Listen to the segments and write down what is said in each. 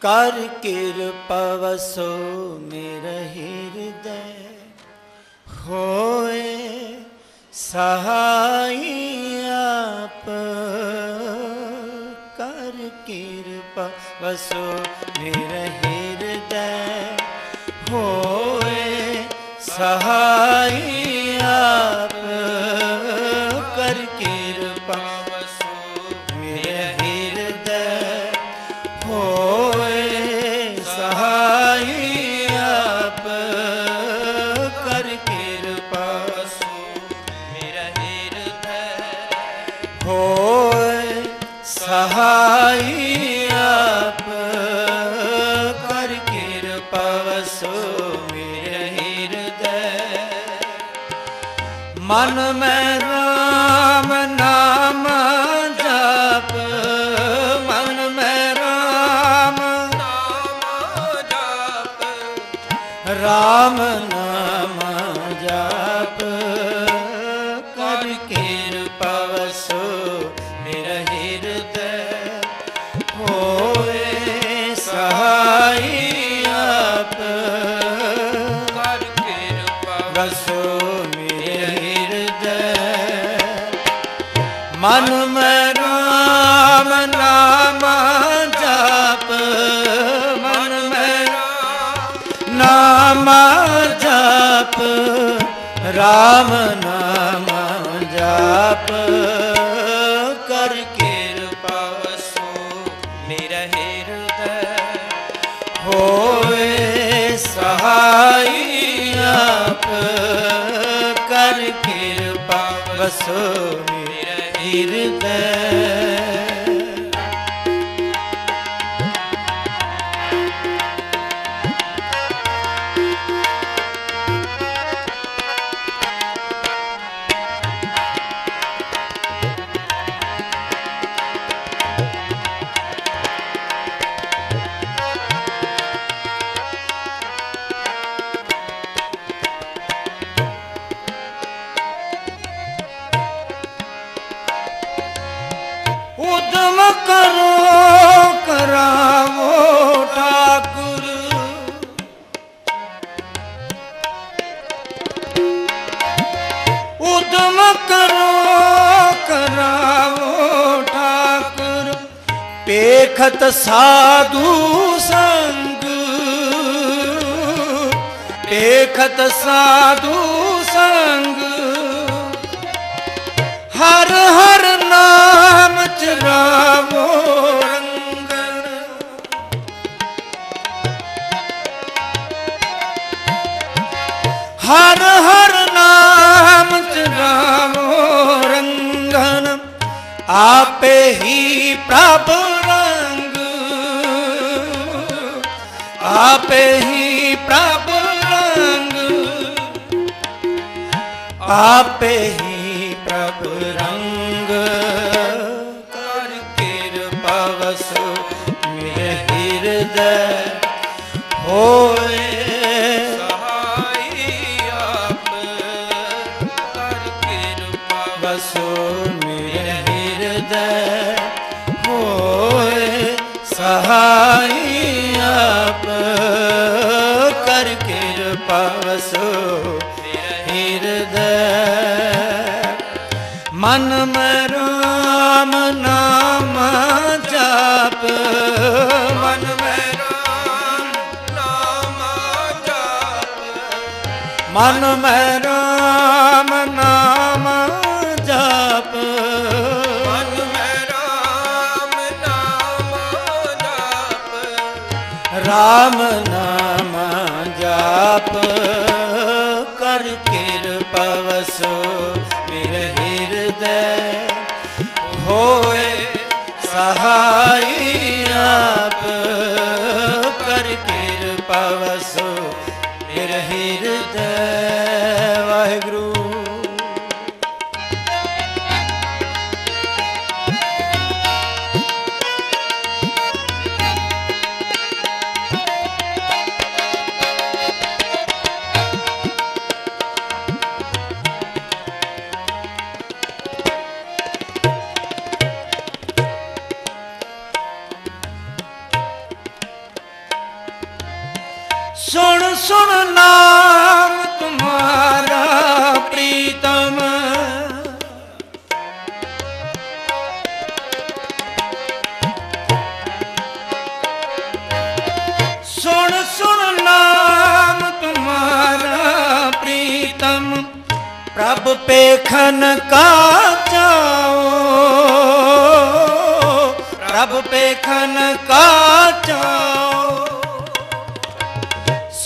ਕਰ ਕਿਰਪਾ ਵਸੋ ਮੇਰਾ ਹਿਰਦੈ, ਹੋਏ ਸਹਾਈ ਆਪ। ਕਰ ਕਿਰਪਾ ਵਸੋ ਮੇਰਾ ਹਿਰਦੈ, ਹੋਏ ਸਹਾਈ ਸਹਾਈ ਆਪ ਕਰ ਕਿਰਪਾ ਵਸੋ ਮੇਰੇ ਹਿਰਦੈ। ਮਨ ਮੈਂ ਨਾਮ ਜਾਪ, ਰਾਮ ਨਾਮ ਜਾਪ। ਕਰ ਕਿਰਪਾ ਵਸੋ ਮੇਰਾ ਹਿਰਦੈ, ਹੋਏ ਸਹਾਈ ਆਪ। ਕਰ ਕਿਰਪਾ ਵਸੋ ਮੇਰਾ ਹਿਰਦੈ। ਪੇਖਤ ਸਾਧੂ ਸੰਗ। ਪੇਖਤ ਸਾਧੂ ਸੰਗ। ਹਰ ਹਰ ਨਾਮ ਚਰਾਵੋ ਰੰਗਨ। ਹਰ ਹਰ ਆਪੇ ਹੀ ਪ੍ਰਭ ਰੰਗ। ਆਪੇ ਹੀ ਪ੍ਰਭ ਰੰਗ। ਕਰ ਕਿਰਪਾ ਵਸੋ ਮੇਰੇ ਹਿਰਦੈ ਹੋਏ। ਸਹਾਈ ਮਨ ਰਾਮ ਨਾਮ ਜਪ। ਮਨ ਮੈਂ ਰਾਮ ਨਾਮ ਜਪ। ਮਨ ਮੈਂ ਰਾਮ ਨਾਮ ਜਪ। ਮਨ ਮੈਂ ਰਾਮ ਨਾਮ ਜਪ। ਰਾਮ ਨਾਮ ਜਾਪ। ਕਰ ਕਿਰਪਾ ਵਸੋ। ਹਿਰਦੈ ਹੋਏ ਸਹਾਈ ਆਪ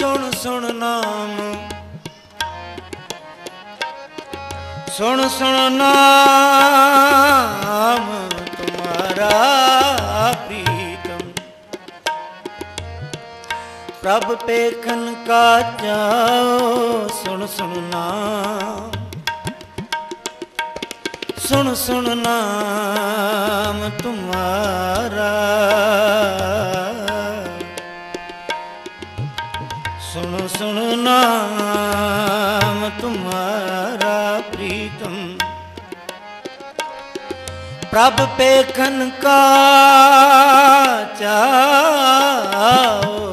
ਸੁਣ ਸੁਣ ਨਾਮ। ਸੁਣ ਸੁਣ ਨਾਮ ਤੁਮਾਰਾ ਪ੍ਰੀਤਮ। ਪ੍ਰਭ ਪੇਖਨ ਕਾ ਜਾਓ ਸੁਣ ਸੁਣ ਨਾਮ। ਸੁਣ ਸੁਣ ਨਾਮ ਤੁਮਾਰਾ ਸੁਣ ਸੁਣ ਨਾਮ ਤੁਮਾਰਾ ਪ੍ਰੀਤਮ। ਪ੍ਰਭ ਪੇਖਨ ਕਾ ਚਾਓ।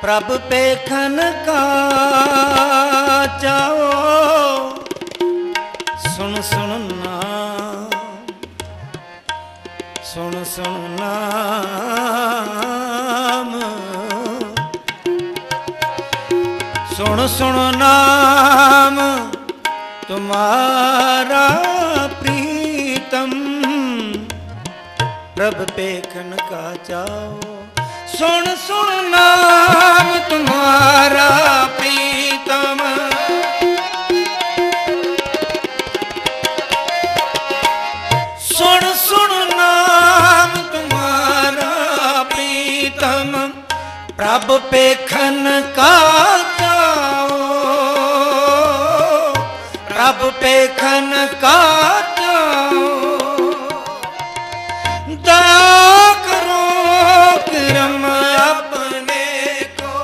ਪ੍ਰਭ ਪੇਖਨ ਕਾ ਚਾਓ। ਸੁਣ ਸੁਣ ਨਾਮ ਤੁਮਾਰਾ ਪ੍ਰੀਤਮ। ਪ੍ਰਭ ਪੇਖਨ ਕਾ ਚਾਓ। ਸੁਣ ਸੁਣ ਨਾਮ ਤੁਮਾਰਾ ਪ੍ਰੀਤਮ। ਸੁਣ ਸੁਣ ਨਾਮ ਤੁਮਾਰਾ ਪ੍ਰੀਤਮ। ਪ੍ਰਭ ਪੇਖਨ ਕਾ ਪ੍ਰਭ ਪੇਖਨ ਕਾ ਜਾਓ ਦਇਆ ਕਰੋ ਕਰਮ ਆਪਣੇ ਕੋ।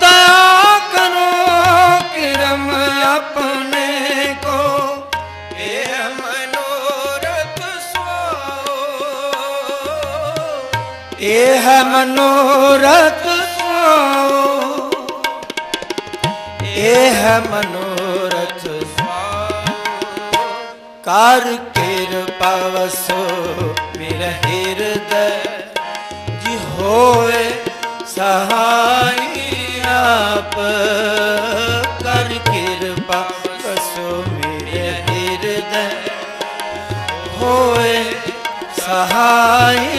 ਦਇਆ ਕਰੋ ਕਰਮ ਆਪਣੇ ਕੋ। ਇਹ ਮਨੋਰਥ ਸੁਆਓ ਇਹ ਮਨੋਰਥ ਮਨੋਰਥ ਸੁਆਓ ਕਰ ਕਿਰਪਾ ਵਸੋ ਮੇਰਾ ਹਿਰਦੈ ਜੀ ਹੋਏ ਸਹਾਈ ਆਪ ਕਰ ਕਿਰਪਾ ਵਸੋ ਮੇਰੇ ਹਿਰਦੈ, ਹੋਏ ਸਹਾਈ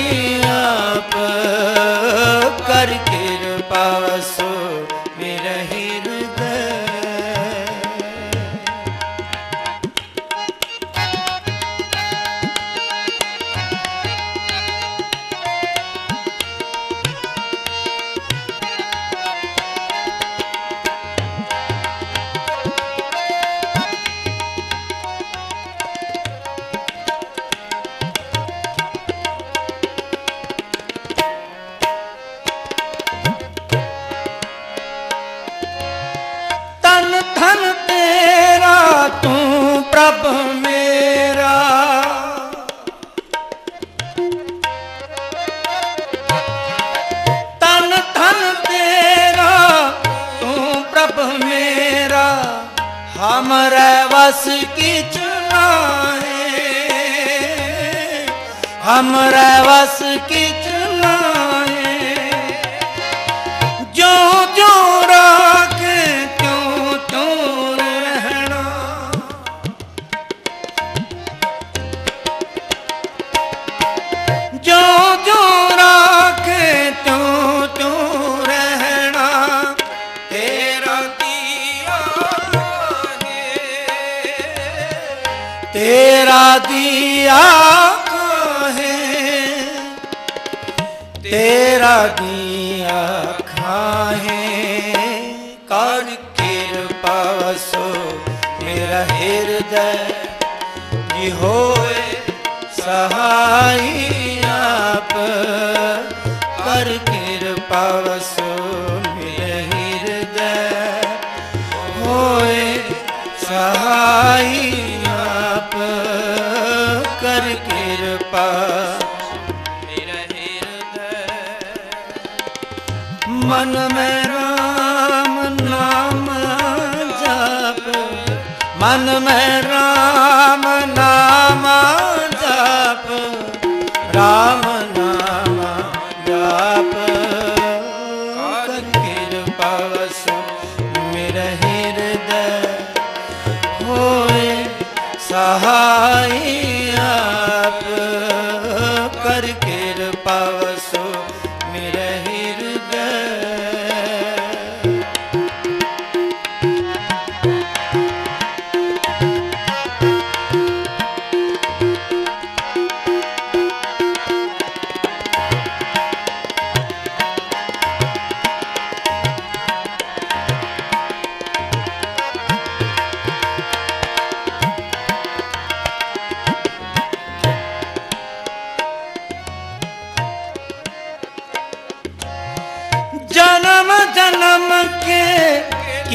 ਵਸ ਕੀ ਨਾਹੀ ਹਮਰੇ ਵਸ ਕੀ ਤੇਰਾ ਦੀਆ ਹੈ? ਤੇਰਾ ਦੀਆਂ ਖਾਹੇ ਕਰ ਕਿਰਪਾ ਵਸੋ ਮੇਰਾ ਹਿਰਦੈ ਜੀ ਹੋਏ ਸਹਾਈ ਆਪ। ਕਰ ਕਿਰਪਾ ਵਸੋ ਮੇਰੇ ਹਿਰਦੈ ਹੋਏ ਸਹਾਈ ਮਨ ਮੈਂ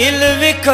ਕਿਲ ਵਿਖ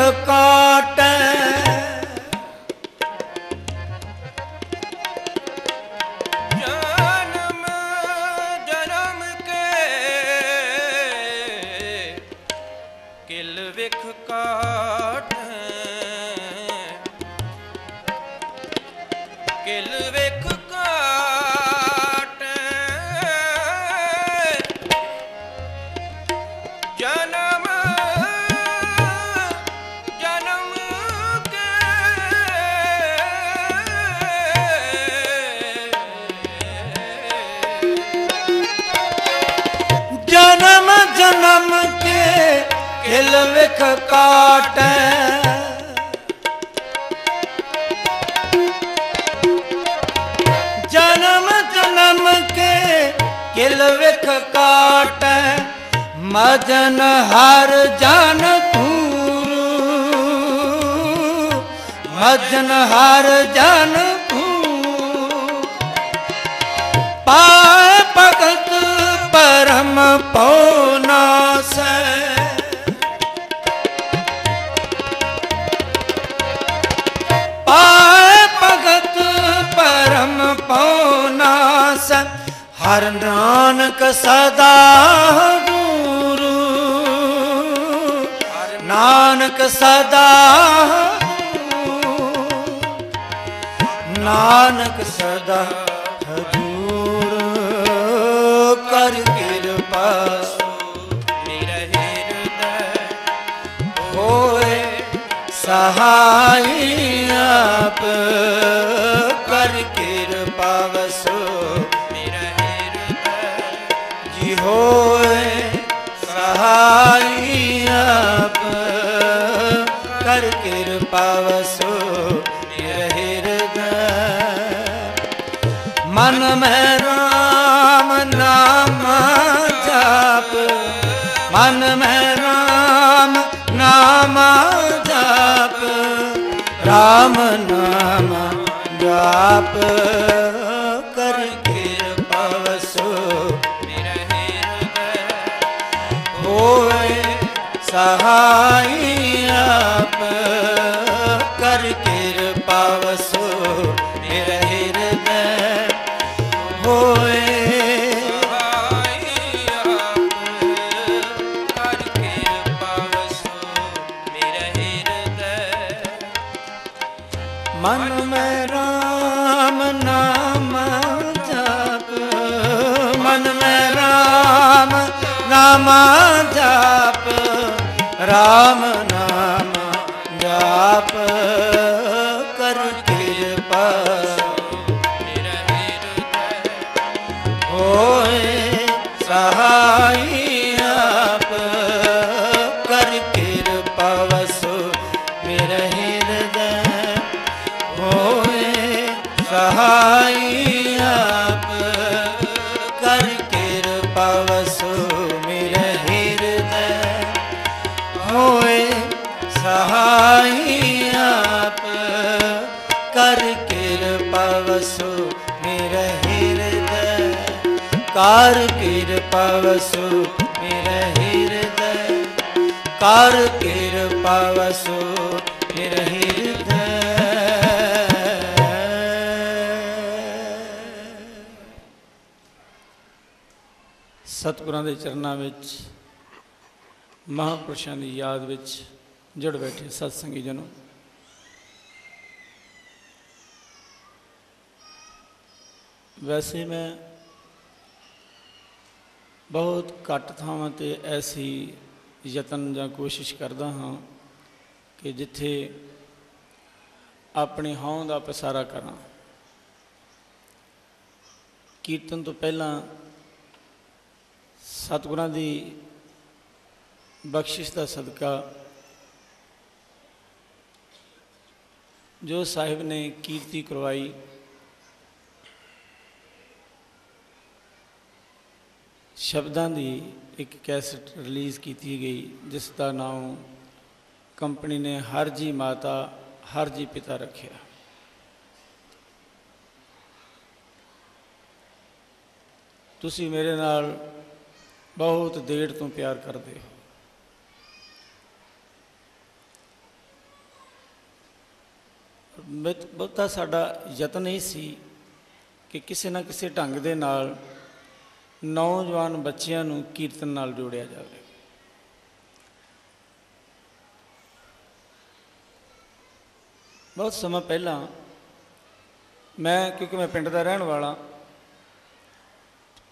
ਕਾਟੈ। ਜਨਮ ਜਨਮ ਕੇ ਕਿਲ ਵਿਖ ਕਾਟੈ। ਮਜਨ ਹਰ ਜਨ ਤੂਰੂ ਮਜਨ ਹਰ ਜਨ ਤੂੰ। ਪਾਏ ਭਗਤ ਪਰਮ ਪਉਨਾਸੈ ਹਰ ਨਾਨਕ ਸਦਾ ਗੁਰੂ। ਨਾਨਕ ਸਦਾ ਨਾਨਕ ਸਦਾ ਹਜੂਰ। ਕਰ ਕਿਰਪਾ ਮੇਰਾ ਹਿਰਦੈ ਹੋਏ ਸਹਾਈ ਆਪ। ਕਰ ਕਿਰਪਾ ਵਸੋ। ਹੋਏ ਸਹਾਈ ਆਪ ਕਰ ਕਿਰਪਾ ਵਸੋ ਮੇਰੇ ਹਿਰਦੈ। ਮਨ ਮੈਂ ਰਾਮ ਨਾਮ ਜਾਪ, ਮਨ ਮੈਂ ਰਾਮ ਨਾਮ ਜਾਪ, ਰਾਮ ਨਾਮ ਜਾਪ। ਸਹਾਈ ਸਹਾਈ ਆਪ ਕਰ ਕਿਰਪਾ ਵਸੋ ਮੇਰਾ ਹਿਰਦੈ ਹੋਏ। ਸਹਾਈ ਆਪ ਕਰ ਕਿਰਪਾ ਵਸੋ ਮੇਰਾ ਹਿਰਦੈ ਹੋਏ। ਸਹਾਈ ਆਪ ਕਰ ਕਿਰਪਾ ਵਸੋ ਮੇਰਾ ਹਿਰਦੈ। ਕਰ ਕਿਰਪਾ ਵਸੋ ਕਰ ਕਿਰਪਾ ਵਸੋ ਮੇਰਾ ਹਿਰਦੈ। ਸਤਿਗੁਰਾਂ ਦੇ ਚਰਨਾਂ ਵਿੱਚ, ਮਹਾਂਪੁਰਸ਼ਾਂ ਦੀ ਯਾਦ ਵਿੱਚ ਜੁੜ ਬੈਠੇ ਸਤਸੰਗੀ ਜਨੋ। ਵੈਸੇ ਮੈਂ ਬਹੁਤ ਘੱਟ ਥਾਵਾਂ ਤੇ ਐਸੀ ਯਤਨ ਜਾਂ ਕੋਸ਼ਿਸ਼ ਕਰਦਾ ਹਾਂ ਕਿ ਜਿੱਥੇ ਆਪਣੀ ਹੌਂ ਦਾ ਪਸਾਰਾ ਕਰਾਂ। ਕੀਰਤਨ ਤੋਂ ਪਹਿਲਾਂ ਸਤਿਗੁਰਾਂ ਦੀ ਬਖਸ਼ਿਸ਼ ਦਾ ਸਦਕਾ ਜੋ ਸਾਹਿਬ ਨੇ ਕੀਰਤੀ ਕਰਵਾਈ, ਸ਼ਬਦਾਂ ਦੀ ਇੱਕ ਕੈਸਟ ਰਿਲੀਜ਼ ਕੀਤੀ ਗਈ, ਜਿਸ ਦਾ ਨਾਮ ਕੰਪਨੀ ਨੇ ਹਰ ਜੀ ਮਾਤਾ, ਹਰ ਜੀ ਪਿਤਾ ਰੱਖਿਆ। ਤੁਸੀਂ ਮੇਰੇ ਨਾਲ ਬਹੁਤ ਦੇਰ ਤੋਂ ਪਿਆਰ ਕਰਦੇ ਹੋ। ਬਹੁਤਾ ਸਾਡਾ ਯਤਨ ਹੀ ਸੀ ਕਿ ਕਿਸੇ ਨਾ ਕਿਸੇ ਢੰਗ ਦੇ ਨਾਲ ਨੌਜਵਾਨ ਬੱਚਿਆਂ ਨੂੰ ਕੀਰਤਨ ਨਾਲ ਜੋੜਿਆ ਜਾਵੇ। ਬਹੁਤ ਸਮਾਂ ਪਹਿਲਾਂ ਮੈਂ, ਕਿਉਂਕਿ ਮੈਂ ਪਿੰਡ ਦਾ ਰਹਿਣ ਵਾਲਾ,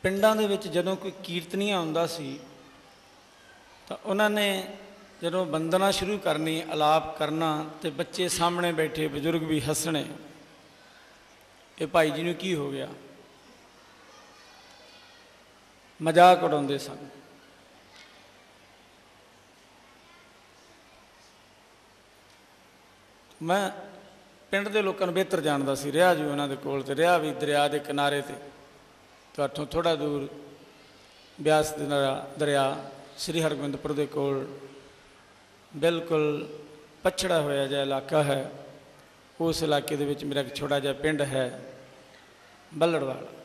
ਪਿੰਡਾਂ ਦੇ ਵਿੱਚ ਜਦੋਂ ਕੋਈ ਕੀਰਤਨੀਆ ਆਉਂਦਾ ਸੀ, ਤਾਂ ਉਹਨਾਂ ਨੇ ਜਦੋਂ ਬੰਦਨਾ ਸ਼ੁਰੂ ਕਰਨੀ, ਅਲਾਪ ਕਰਨਾ ਤੇ ਬੱਚੇ ਸਾਹਮਣੇ ਬੈਠੇ ਬਜ਼ੁਰਗ ਵੀ ਹੱਸਣੇ, ਇਹ ਭਾਈ ਜੀ ਨੂੰ ਕੀ ਹੋ ਗਿਆ? ਮਜ਼ਾਕ ਉਡਾਉਂਦੇ ਸਨ। ਮੈਂ ਪਿੰਡ ਦੇ ਲੋਕਾਂ ਨੂੰ ਬਿਹਤਰ ਜਾਣਦਾ ਸੀ। ਰਿਹਾ ਜੀ ਉਹਨਾਂ ਦੇ ਕੋਲ ਤੇ ਰਿਹਾ ਵੀ ਦਰਿਆ ਦੇ ਕਿਨਾਰੇ ਤੇ। ਤੁਹਾਥੋਂ ਥੋੜਾ ਦੂਰ ਬਿਆਸ ਦੇ ਦਰਿਆ- ਸ੍ਰੀ ਹਰਗੋਬਿੰਦਪੁਰ ਦੇ ਕੋਲ ਬਿਲਕੁਲ ਪਛੜਾ ਹੋਇਆ ਜਿਹਾ ਇਲਾਕਾ ਹੈ। ਉਸ ਇਲਾਕੇ ਦੇ ਵਿੱਚ ਮੇਰਾ ਇੱਕ ਛੋਟਾ ਜਿਹਾ ਪਿੰਡ ਹੈ ਬੱਲੜਵਾਲ।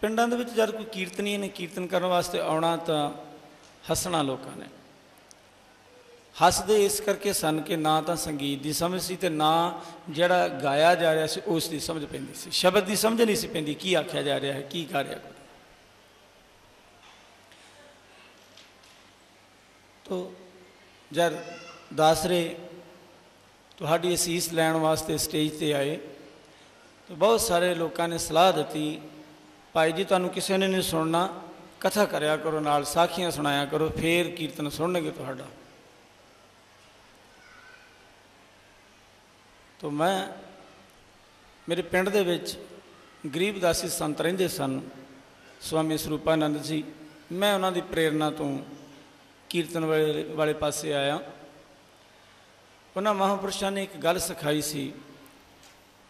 ਪਿੰਡਾਂ ਦੇ ਵਿੱਚ ਜਦ ਕੋਈ ਕੀਰਤਨੀ ਨੇ ਕੀਰਤਨ ਕਰਨ ਵਾਸਤੇ ਆਉਣਾ ਤਾਂ ਹੱਸਣਾ ਲੋਕਾਂ ਨੇ। ਹੱਸਦੇ ਇਸ ਕਰਕੇ ਸਨ ਕਿ ਨਾ ਤਾਂ ਸੰਗੀਤ ਦੀ ਸਮਝ ਸੀ ਤੇ ਨਾ ਜਿਹੜਾ ਗਾਇਆ ਜਾ ਰਿਹਾ ਸੀ ਉਸ ਦੀ ਸਮਝ ਪੈਂਦੀ ਸੀ। ਸ਼ਬਦ ਦੀ ਸਮਝ ਨਹੀਂ ਸੀ ਪੈਂਦੀ ਕੀ ਆਖਿਆ ਜਾ ਰਿਹਾ ਹੈ, ਕੀ ਕਰ ਰਿਹਾ ਕੋਈ। ਤੋ ਜਦ ਦਾਸਰੇ ਤੁਹਾਡੀ ਅਸੀਸ ਲੈਣ ਵਾਸਤੇ ਸਟੇਜ ਤੇ ਆਏ, ਤਾਂ ਬਹੁਤ ਸਾਰੇ ਲੋਕਾਂ ਨੇ ਸਲਾਹ ਦਿੱਤੀ ਭਾਈ ਜੀ, ਤੁਹਾਨੂੰ ਕਿਸੇ ਨੇ ਨਹੀਂ ਸੁਣਨਾ। ਕਥਾ ਕਰਿਆ ਕਰੋ, ਨਾਲ ਸਾਖੀਆਂ ਸੁਣਾਇਆ ਕਰੋ, ਫੇਰ ਕੀਰਤਨ ਸੁਣਨਗੇ ਤੁਹਾਡਾ। ਤੋ ਮੈਂ, ਮੇਰੇ ਪਿੰਡ ਦੇ ਵਿੱਚ ਗਰੀਬ ਦਾਸੀ ਸੰਤ ਰਹਿੰਦੇ ਸਨ, ਸਵਾਮੀ ਸਰੂਪਾਨੰਦ ਜੀ। ਮੈਂ ਉਹਨਾਂ ਦੀ ਪ੍ਰੇਰਣਾ ਤੋਂ ਕੀਰਤਨ ਵਾਲੇ ਵਾਲੇ ਪਾਸੇ ਆਇਆ। ਉਹਨਾਂ ਮਹਾਂਪੁਰਸ਼ਾਂ ਨੇ ਇੱਕ ਗੱਲ ਸਿਖਾਈ ਸੀ।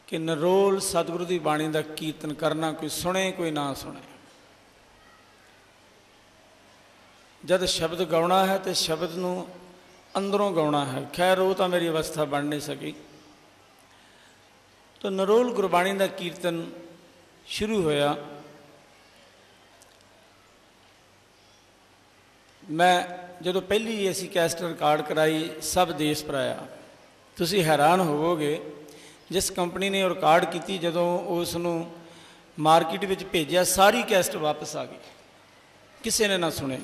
ਕਿ ਨਰੋਲ ਸਤਿਗੁਰੂ ਦੀ ਬਾਣੀ ਦਾ ਕੀਰਤਨ ਕਰਨਾ ਕੋਈ ਸੁਣੇ, ਕੋਈ ਨਾ ਸੁਣੇ। ਜਦ ਸ਼ਬਦ ਗਾਉਣਾ ਹੈ ਤੇ ਸ਼ਬਦ ਨੂੰ ਅੰਦਰੋਂ ਗਾਉਣਾ ਹੈ। ਖੈਰ, ਉਹ ਤਾਂ ਮੇਰੀ ਅਵਸਥਾ ਬਣ ਨਹੀਂ ਸਕੀ। ਤਾਂ ਨਰੋਲ ਗੁਰਬਾਣੀ ਦਾ ਕੀਰਤਨ ਸ਼ੁਰੂ ਹੋਇਆ। ਮੈਂ ਜਦੋਂ ਪਹਿਲੀ ਅਸੀਂ ਕੈਸਟ ਰਿਕਾਰਡ ਕਰਾਈ, ਸਭ ਦੇਸ਼ ਪਰਾਇਆ ਤੁਸੀਂ ਹੈਰਾਨ ਹੋਵੋਗੇ ਜਿਸ ਕੰਪਨੀ ਨੇ ਉਹ ਰਿਕਾਰਡ ਕੀਤੀ ਜਦੋਂ ਉਸ ਨੂੰ ਮਾਰਕੀਟ ਵਿੱਚ ਭੇਜਿਆ, ਸਾਰੀ ਕੈਸਟ ਵਾਪਸ ਆ ਗਈ। ਕਿਸੇ ਨੇ ਨਾ ਸੁਣਿਆ।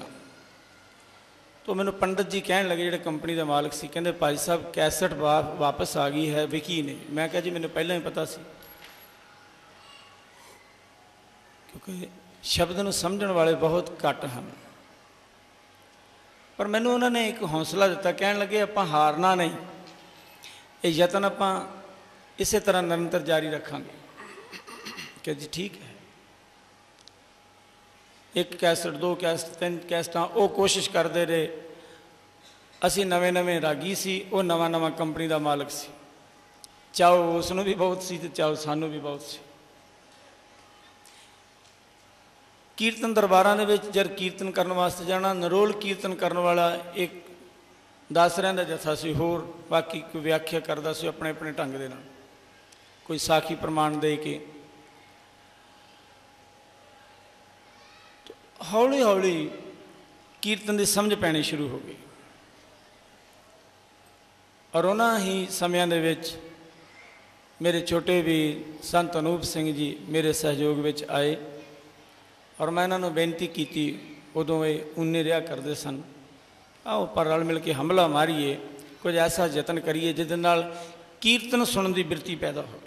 ਤੋ ਮੈਨੂੰ ਪੰਡਤ ਜੀ ਕਹਿਣ ਲੱਗੇ, ਜਿਹੜੇ ਕੰਪਨੀ ਦਾ ਮਾਲਕ ਸੀ, ਕਹਿੰਦੇ, ਭਾਈ ਸਾਹਿਬ, ਕੈਸਟ ਵਾ- ਵਾਪਸ ਆ ਗਈ ਹੈ, ਵਿਕੀ ਨੇ। ਮੈਂ ਕਿਹਾ, ਜੀ, ਮੈਨੂੰ ਪਹਿਲਾਂ ਹੀ ਪਤਾ ਸੀ। ਕਿਉਂਕਿ ਸ਼ਬਦ ਨੂੰ ਸਮਝਣ ਵਾਲੇ ਬਹੁਤ ਘੱਟ ਹਨ। ਪਰ ਮੈਨੂੰ ਉਹਨਾਂ ਨੇ ਇੱਕ ਹੌਸਲਾ ਦਿੱਤਾ, ਕਹਿਣ ਲੱਗੇ, ਆਪਾਂ ਹਾਰਨਾ ਨਹੀਂ। ਇਹ ਯਤਨ ਆਪਾਂ ਇਸੇ ਤਰ੍ਹਾਂ ਨਿਰੰਤਰ ਜਾਰੀ ਰੱਖਾਂਗੇ। ਕਿ ਜੀ ਠੀਕ ਹੈ। ਇੱਕ ਕੈਸਟ, ਦੋ ਕੈਸਟ, ਤਿੰਨ ਕੈਸਟਾਂ, ਉਹ ਕੋਸ਼ਿਸ਼ ਕਰਦੇ ਰਹੇ। ਅਸੀਂ ਨਵੇਂ ਨਵੇਂ ਰਾਗੀ ਸੀ, ਉਹ ਨਵਾਂ ਨਵਾਂ ਕੰਪਨੀ ਦਾ ਮਾਲਕ ਸੀ। ਚਾਹੋ ਉਸ ਨੂੰ ਵੀ ਬਹੁਤ ਸੀ ਤੇ ਚਾਹੋ ਸਾਨੂੰ ਵੀ ਬਹੁਤ ਸੀ। ਕੀਰਤਨ ਦਰਬਾਰਾਂ ਦੇ ਵਿੱਚ ਜਦ ਕੀਰਤਨ ਕਰਨ ਵਾਸਤੇ ਜਾਣਾ, ਨਰੋਲ ਕੀਰਤਨ ਕਰਨ ਵਾਲਾ ਇੱਕ ਦਾਸਰਿਆਂ ਦਾ ਜਥਾ ਸੀ, ਹੋਰ ਬਾਕੀ ਕੋਈ ਵਿਆਖਿਆ ਕਰਦਾ ਸੀ ਆਪਣੇ ਆਪਣੇ ਢੰਗ ਦੇ ਨਾਲ। ਕੋਈ ਸਾਖੀ ਪ੍ਰਮਾਣ ਦੇ ਕੇ। ਹੌਲੀ ਹੌਲੀ ਕੀਰਤਨ ਦੀ ਸਮਝ ਪੈਣੀ ਸ਼ੁਰੂ ਹੋ ਗਈ। ਔਰ ਉਹਨਾਂ ਹੀ ਸਮਿਆਂ ਦੇ ਵਿੱਚ ਮੇਰੇ ਛੋਟੇ ਵੀ ਸੰਤ ਅਨੂਪ ਸਿੰਘ ਜੀ ਮੇਰੇ ਸਹਿਯੋਗ ਵਿੱਚ ਆਏ। ਔਰ ਮੈਂ ਇਹਨਾਂ ਨੂੰ ਬੇਨਤੀ ਕੀਤੀ, ਉਦੋਂ ਇਹ ਉਨੇ ਰਿਹਾ ਕਰਦੇ ਸਨ, ਆਓ ਪਰ ਰਲ ਮਿਲ ਕੇ ਹਮਲਾ ਮਾਰੀਏ, ਕੁਝ ਐਸਾ ਯਤਨ ਕਰੀਏ ਜਿਹਦੇ ਨਾਲ ਕੀਰਤਨ ਸੁਣਨ ਦੀ ਬਿਰਤੀ ਪੈਦਾ ਹੋਵੇ।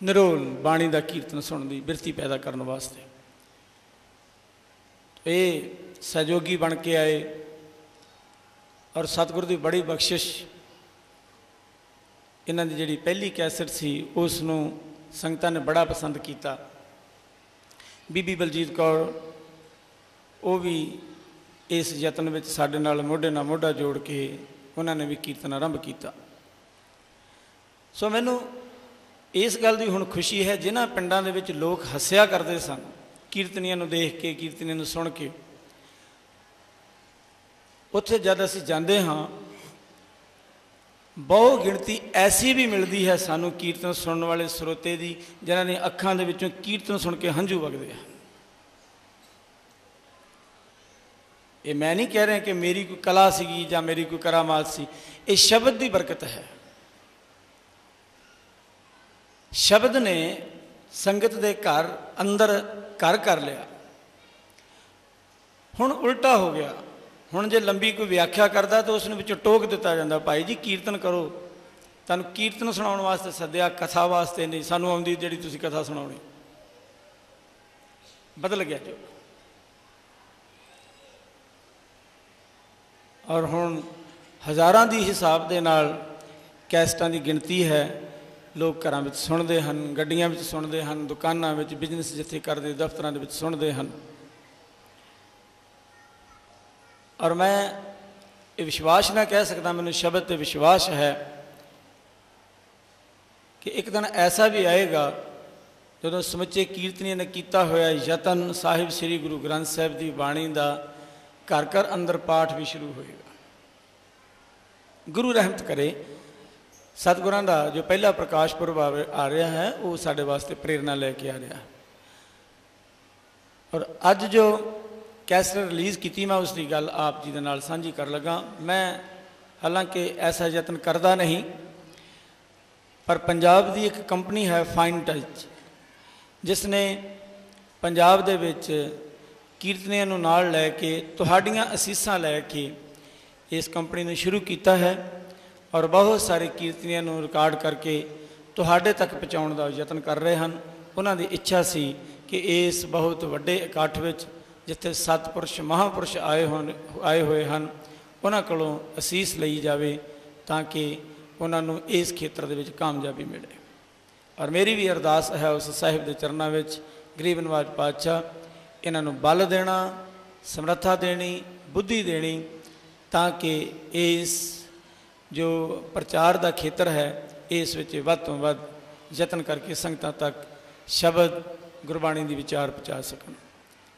ਨਿਰੋਲ ਬਾਣੀ ਦਾ ਕੀਰਤਨ ਸੁਣਨ ਦੀ ਬਿਰਤੀ ਪੈਦਾ ਕਰਨ ਵਾਸਤੇ। ਇਹ ਸਹਿਯੋਗੀ ਬਣ ਕੇ ਆਏ ਔਰ ਸਤਿਗੁਰੂ ਦੀ ਬੜੀ ਬਖਸ਼ਿਸ਼ ਇਹਨਾਂ ਦੀ ਜਿਹੜੀ ਪਹਿਲੀ ਕੈਸਟ ਸੀ, ਉਸ ਨੂੰ ਸੰਗਤਾਂ ਨੇ ਬੜਾ ਪਸੰਦ ਕੀਤਾ। ਬੀਬੀ ਬਲਜੀਤ ਕੌਰ, ਉਹ ਵੀ ਇਸ ਯਤਨ ਵਿੱਚ ਸਾਡੇ ਨਾਲ ਮੋਢੇ ਨਾਲ ਮੋਢਾ ਜੋੜ ਕੇ ਉਹਨਾਂ ਨੇ ਵੀ ਕੀਰਤਨ ਆਰੰਭ ਕੀਤਾ। ਸੋ ਮੈਨੂੰ ਇਸ ਗੱਲ ਦੀ ਹੁਣ ਖੁਸ਼ੀ ਹੈ, ਜਿਨ੍ਹਾਂ ਪਿੰਡਾਂ ਦੇ ਵਿੱਚ ਲੋਕ ਹੱਸਿਆ ਕਰਦੇ ਸਨ, ਕੀਰਤਨੀਆਂ ਨੂੰ ਦੇਖ ਕੇ, ਕੀਰਤਨੀਆਂ ਨੂੰ ਸੁਣ ਕੇ। ਉੱਥੇ ਜਦ ਅਸੀਂ ਜਾਂਦੇ ਹਾਂ, ਬਹੁ ਗਿਣਤੀ ਐਸੀ ਵੀ ਮਿਲਦੀ ਹੈ ਸਾਨੂੰ ਕੀਰਤਨ ਸੁਣਨ ਵਾਲੇ ਸਰੋਤੇ ਦੀ, ਜਿਨ੍ਹਾਂ ਨੇ ਅੱਖਾਂ ਦੇ ਵਿੱਚੋਂ ਕੀਰਤਨ ਸੁਣ ਕੇ ਹੰਝੂ ਵਗਦੇ ਆ ਇਹ ਮੈਂ ਨਹੀਂ ਕਹਿ ਰਿਹਾ ਕਿ ਮੇਰੀ ਕੋਈ ਕਲਾ ਸੀਗੀ ਜਾਂ ਮੇਰੀ ਕੋਈ ਕਰਾਮਾਤ ਸੀ, ਇਹ ਸ਼ਬਦ ਦੀ ਬਰਕਤ ਹੈ। ਸ਼ਬਦ ਨੇ ਸੰਗਤ ਦੇ ਘਰ ਅੰਦਰ ਘਰ ਕਰ ਲਿਆ। ਹੁਣ ਉਲਟਾ ਹੋ ਗਿਆ। ਹੁਣ ਜੇ ਲੰਬੀ ਕੋਈ ਵਿਆਖਿਆ ਕਰਦਾ ਤਾਂ ਉਸ ਨੂੰ ਵਿੱਚੋਂ ਟੋਕ ਦਿੱਤਾ ਜਾਂਦਾ, ਭਾਈ ਜੀ, ਕੀਰਤਨ ਕਰੋ। ਤੁਹਾਨੂੰ ਕੀਰਤਨ ਸੁਣਾਉਣ ਵਾਸਤੇ ਸੱਦਿਆ, ਕਥਾ ਵਾਸਤੇ ਨਹੀਂ। ਸਾਨੂੰ ਆਉਂਦੀ ਜਿਹੜੀ ਤੁਸੀਂ ਕਥਾ ਸੁਣਾਉਣੀ। ਬਦਲ ਗਿਆ ਜੋ। ਔਰ ਹੁਣ ਹਜ਼ਾਰਾਂ ਦੀ ਹਿਸਾਬ ਦੇ ਨਾਲ ਕੈਸਟਾਂ ਦੀ ਗਿਣਤੀ ਹੈ। ਲੋਕ ਘਰਾਂ ਵਿੱਚ ਸੁਣਦੇ ਹਨ, ਗੱਡੀਆਂ ਵਿੱਚ ਸੁਣਦੇ ਹਨ, ਦੁਕਾਨਾਂ ਵਿੱਚ ਬਿਜ਼ਨਸ ਜਿੱਥੇ ਕਰਦੇ, ਦਫ਼ਤਰਾਂ ਦੇ ਵਿੱਚ ਸੁਣਦੇ ਹਨ। ਔਰ ਮੈਂ ਇਹ ਵਿਸ਼ਵਾਸ ਨਾ ਕਹਿ ਸਕਦਾ, ਮੈਨੂੰ ਸ਼ਬਦ ਤੇ ਵਿਸ਼ਵਾਸ ਹੈ ਕਿ ਇੱਕ ਦਿਨ ਐਸਾ ਵੀ ਆਏਗਾ, ਜਦੋਂ ਸਮੁੱਚੇ ਕੀਰਤਨੀਆਂ ਨੇ ਕੀਤਾ ਹੋਇਆ ਯਤਨ ਸਾਹਿਬ ਸ੍ਰੀ ਗੁਰੂ ਗ੍ਰੰਥ ਸਾਹਿਬ ਦੀ ਬਾਣੀ ਦਾ ਘਰ ਘਰ ਅੰਦਰ ਪਾਠ ਵੀ ਸ਼ੁਰੂ ਹੋਏਗਾ। ਗੁਰੂ ਰਹਿਮਤ ਕਰੇ ਸਤਿਗੁਰਾਂ ਦਾ ਜੋ ਪਹਿਲਾ ਪ੍ਰਕਾਸ਼ ਪੁਰਬ ਆ ਆ ਰਿਹਾ ਹੈ, ਉਹ ਸਾਡੇ ਵਾਸਤੇ ਪ੍ਰੇਰਣਾ ਲੈ ਕੇ ਆ ਰਿਹਾ। ਹੈ ਔਰ ਅੱਜ ਜੋ ਕੈਸਟ ਰਿਲੀਜ਼ ਕੀਤੀ, ਮੈਂ ਉਸ ਦੀ ਗੱਲ ਆਪ ਜੀ ਦੇ ਨਾਲ ਸਾਂਝੀ ਕਰਨ ਲੱਗਾ। ਮੈਂ ਹਾਲਾਂਕਿ ਐਸਾ ਯਤਨ ਕਰਦਾ ਨਹੀਂ, ਪਰ ਪੰਜਾਬ ਦੀ ਇੱਕ ਕੰਪਨੀ ਹੈ ਫਾਈਨ ਟੱਚ ਜਿਸ ਨੇ ਪੰਜਾਬ ਦੇ ਵਿੱਚ ਕੀਰਤਨੀਆਂ ਨੂੰ ਨਾਲ ਲੈ ਕੇ, ਤੁਹਾਡੀਆਂ ਅਸੀਸਾਂ ਲੈ ਕੇ ਇਸ ਕੰਪਨੀ ਨੂੰ ਸ਼ੁਰੂ ਕੀਤਾ ਹੈ। ਔਰ ਬਹੁਤ ਸਾਰੇ ਕੀਰਤਨੀਆਂ ਨੂੰ ਰਿਕਾਰਡ ਕਰਕੇ ਤੁਹਾਡੇ ਤੱਕ ਪਹੁੰਚਾਉਣ ਦਾ ਯਤਨ ਕਰ ਰਹੇ ਹਨ। ਉਹਨਾਂ ਦੀ ਇੱਛਾ ਸੀ ਕਿ ਇਸ ਬਹੁਤ ਵੱਡੇ ਇਕੱਠ ਵਿੱਚ ਜਿੱਥੇ ਸਤਪੁਰਸ਼, ਮਹਾਪੁਰਸ਼ ਆਏ ਹੋਣ, ਆਏ ਹੋਏ ਹਨ, ਉਹਨਾਂ ਕੋਲੋਂ ਅਸੀਸ ਲਈ ਜਾਵੇ ਤਾਂ ਕਿ ਉਹਨਾਂ ਨੂੰ ਇਸ ਖੇਤਰ ਦੇ ਵਿੱਚ ਕਾਮਯਾਬੀ ਮਿਲੇ। ਔਰ ਮੇਰੀ ਵੀ ਅਰਦਾਸ ਹੈ ਉਸ ਸਾਹਿਬ ਦੇ ਚਰਨਾਂ ਵਿੱਚ, ਗਰੀਬ ਨਵਾਜ ਪਾਤਸ਼ਾਹ, ਇਹਨਾਂ ਨੂੰ ਬਲ ਦੇਣਾ, ਸਮਰੱਥਾ ਦੇਣੀ, ਬੁੱਧੀ ਦੇਣੀ ਤਾਂ ਕਿ ਇਸ ਜੋ ਪ੍ਰਚਾਰ ਦਾ ਖੇਤਰ ਹੈ, ਇਸ ਵਿੱਚ ਵੱਧ ਤੋਂ ਵੱਧ ਯਤਨ ਕਰਕੇ ਸੰਗਤਾਂ ਤੱਕ ਸ਼ਬਦ ਗੁਰਬਾਣੀ ਦੀ ਵਿਚਾਰ ਪਹੁੰਚਾ ਸਕਣ।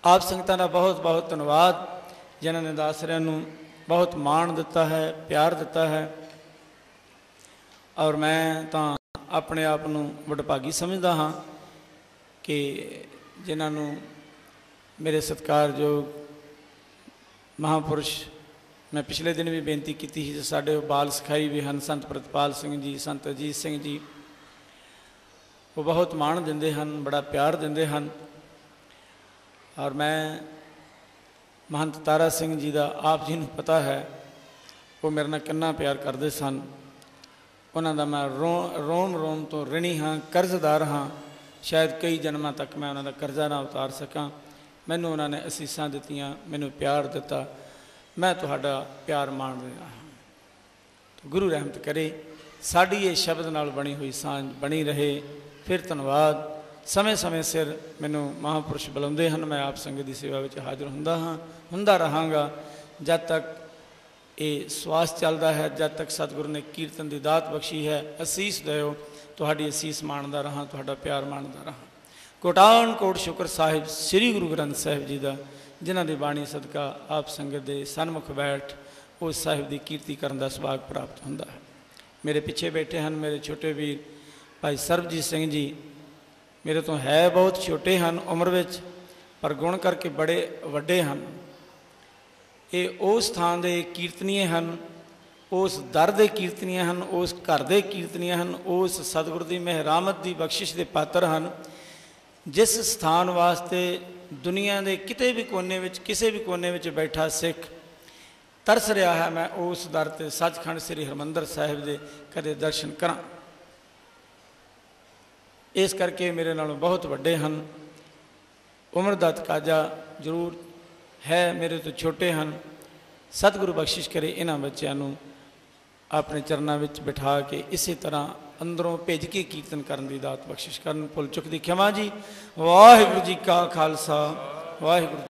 ਆਪ ਸੰਗਤਾਂ ਦਾ ਬਹੁਤ ਬਹੁਤ ਧੰਨਵਾਦ, ਜਿਨ੍ਹਾਂ ਨੇ ਦਾਸਰਿਆਂ ਨੂੰ ਬਹੁਤ ਮਾਣ ਦਿੱਤਾ ਹੈ, ਪਿਆਰ ਦਿੱਤਾ ਹੈ। ਔਰ ਮੈਂ ਤਾਂ ਆਪਣੇ ਆਪ ਨੂੰ ਵਡਭਾਗੀ ਸਮਝਦਾ ਹਾਂ ਕਿ ਜਿਨ੍ਹਾਂ ਨੂੰ ਮੇਰੇ ਸਤਿਕਾਰਯੋਗ ਮਹਾਪੁਰਸ਼ ਮੈਂ ਪਿਛਲੇ ਦਿਨ ਵੀ ਬੇਨਤੀ ਕੀਤੀ ਸੀ ਸਾਡੇ ਬਾਲ ਸਿਖਾਈ ਵੀ ਹਨ, ਸੰਤ ਪ੍ਰਤਪਾਲ ਸਿੰਘ ਜੀ, ਸੰਤ ਅਜੀਤ ਸਿੰਘ ਜੀ। ਉਹ ਬਹੁਤ ਮਾਣ ਦਿੰਦੇ ਹਨ, ਬੜਾ ਪਿਆਰ ਦਿੰਦੇ ਹਨ। ਔਰ ਮੈਂ ਮਹੰਤ ਤਾਰਾ ਸਿੰਘ ਜੀ ਦਾ ਆਪ ਜੀ ਨੂੰ ਪਤਾ ਹੈ, ਉਹ ਮੇਰੇ ਨਾਲ ਕਿੰਨਾ ਪਿਆਰ ਕਰਦੇ ਸਨ। ਉਹਨਾਂ ਦਾ ਮੈਂ ਰੋਮ ਰੋਮ ਤੋਂ ਰਿਣੀ ਹਾਂ, ਕਰਜ਼ਦਾਰ ਹਾਂ। ਸ਼ਾਇਦ ਕਈ ਜਨਮਾਂ ਤੱਕ ਮੈਂ ਉਹਨਾਂ ਦਾ ਕਰਜ਼ਾ ਨਾ ਉਤਾਰ ਸਕਾਂ। ਮੈਨੂੰ ਉਹਨਾਂ ਨੇ ਅਸੀਸਾਂ ਦਿੱਤੀਆਂ, ਮੈਨੂੰ ਪਿਆਰ ਦਿੱਤਾ। ਮੈਂ ਤੁਹਾਡਾ ਪਿਆਰ ਮਾਣ ਰਿਹਾ ਹਾਂ। ਗੁਰੂ ਰਹਿਮਤ ਕਰੇ, ਸਾਡੀ ਇਹ ਸ਼ਬਦ ਨਾਲ ਬਣੀ ਹੋਈ ਸਾਂਝ ਬਣੀ ਰਹੇ। ਫਿਰ ਧੰਨਵਾਦ। ਸਮੇਂ-ਸਮੇਂ ਸਿਰ ਮੈਨੂੰ ਮਹਾਪੁਰਸ਼ ਬੁਲਾਉਂਦੇ ਹਨ। ਮੈਂ ਆਪ ਸੰਗਤ ਦੀ ਸੇਵਾ ਵਿੱਚ ਹਾਜ਼ਰ ਹੁੰਦਾ ਹਾਂ, ਹੁੰਦਾ ਰਹਾਂਗਾ। ਜਦ ਤੱਕ ਇਹ ਸਵਾਸ ਚੱਲਦਾ ਹੈ, ਜਦ ਤੱਕ ਸਤਿਗੁਰੂ ਨੇ ਕੀਰਤਨ ਦੀ ਦਾਤ ਬਖਸ਼ੀ ਹੈ, ਅਸੀਸ ਦਿਓ। ਤੁਹਾਡੀ ਅਸੀਸ ਮਾਣਦਾ ਰਹਾ, ਤੁਹਾਡਾ ਪਿਆਰ ਮਾਣਦਾ ਰਹਾ। ਕੋਟਾਨ ਕੋਟ ਸ਼ੁਕਰ ਸਾਹਿਬ, ਸ੍ਰੀ ਗੁਰੂ ਗ੍ਰੰਥ ਸਾਹਿਬ ਜੀ ਦਾ ਜਿਨ੍ਹਾਂ ਦੀ ਬਾਣੀ ਸਦਕਾ ਆਪ ਸੰਗਤ ਦੇ ਸਨਮੁਖ ਬੈਠ ਉਸ ਸਾਹਿਬ ਦੀ ਕੀਰਤੀ ਕਰਨ ਦਾ ਸੁਭਾਗ ਪ੍ਰਾਪਤ ਹੁੰਦਾ ਹੈ। ਮੇਰੇ ਪਿੱਛੇ ਬੈਠੇ ਹਨ ਮੇਰੇ ਛੋਟੇ ਵੀਰ ਭਾਈ ਸਰਬਜੀਤ ਸਿੰਘ ਜੀ। ਮੇਰੇ ਤੋਂ ਹੈ ਬਹੁਤ ਛੋਟੇ ਹਨ ਉਮਰ ਵਿੱਚ, ਪਰ ਗੁਣ ਕਰਕੇ ਬੜੇ ਵੱਡੇ ਹਨ। ਇਹ ਉਸ ਥਾਂ ਦੇ ਕੀਰਤਨੀਏ ਹਨ, ਉਸ ਦਰ ਦੇ ਕੀਰਤਨੀਏ ਹਨ, ਉਸ ਘਰ ਦੇ ਕੀਰਤਨੀਏ ਹਨ, ਉਸ ਸਤਿਗੁਰ ਦੀ ਮਹਿਰਾਮਤ ਦੀ ਬਖਸ਼ਿਸ਼ ਦੇ ਪਾਤਰ ਹਨ, ਜਿਸ ਸਥਾਨ ਵਾਸਤੇ ਦੁਨੀਆ ਦੇ ਕਿਤੇ ਵੀ ਕੋਨੇ ਵਿੱਚ, ਕਿਸੇ ਵੀ ਕੋਨੇ ਵਿੱਚ ਬੈਠਾ ਸਿੱਖ ਤਰਸ ਰਿਹਾ ਹੈ, ਮੈਂ ਉਸ ਦਰ ਤੇ ਸੱਚਖੰਡ ਸ੍ਰੀ ਹਰਮੰਦਰ ਸਾਹਿਬ ਦੇ ਕਦੇ ਦਰਸ਼ਨ ਕਰਾਂ। ਇਸ ਕਰਕੇ ਮੇਰੇ ਨਾਲੋਂ ਬਹੁਤ ਵੱਡੇ ਹਨ। ਉਮਰ ਦਾ ਤਕਾਜ਼ਾ ਜ਼ਰੂਰ ਹੈ, ਮੇਰੇ ਤੋਂ ਛੋਟੇ ਹਨ। ਸਤਿਗੁਰੂ ਬਖਸ਼ਿਸ਼ ਕਰੇ ਇਹਨਾਂ ਬੱਚਿਆਂ ਨੂੰ ਆਪਣੇ ਚਰਨਾਂ ਵਿੱਚ ਬਿਠਾ ਕੇ ਇਸੇ ਤਰ੍ਹਾਂ ਅੰਦਰੋਂ ਭਿੱਜ ਕੇ ਕੀਰਤਨ ਕਰਨ ਦੀ ਦਾਤ ਬਖਸ਼ਿਸ਼ ਕਰਨ, ਭੁੱਲ ਚੁੱਕ ਦੀ ਖਿਮਾ ਜੀ, ਵਾਹਿਗੁਰੂ ਜੀ ਕਾ ਖਾਲਸਾ, ਵਾਹਿਗੁਰੂ ਜੀ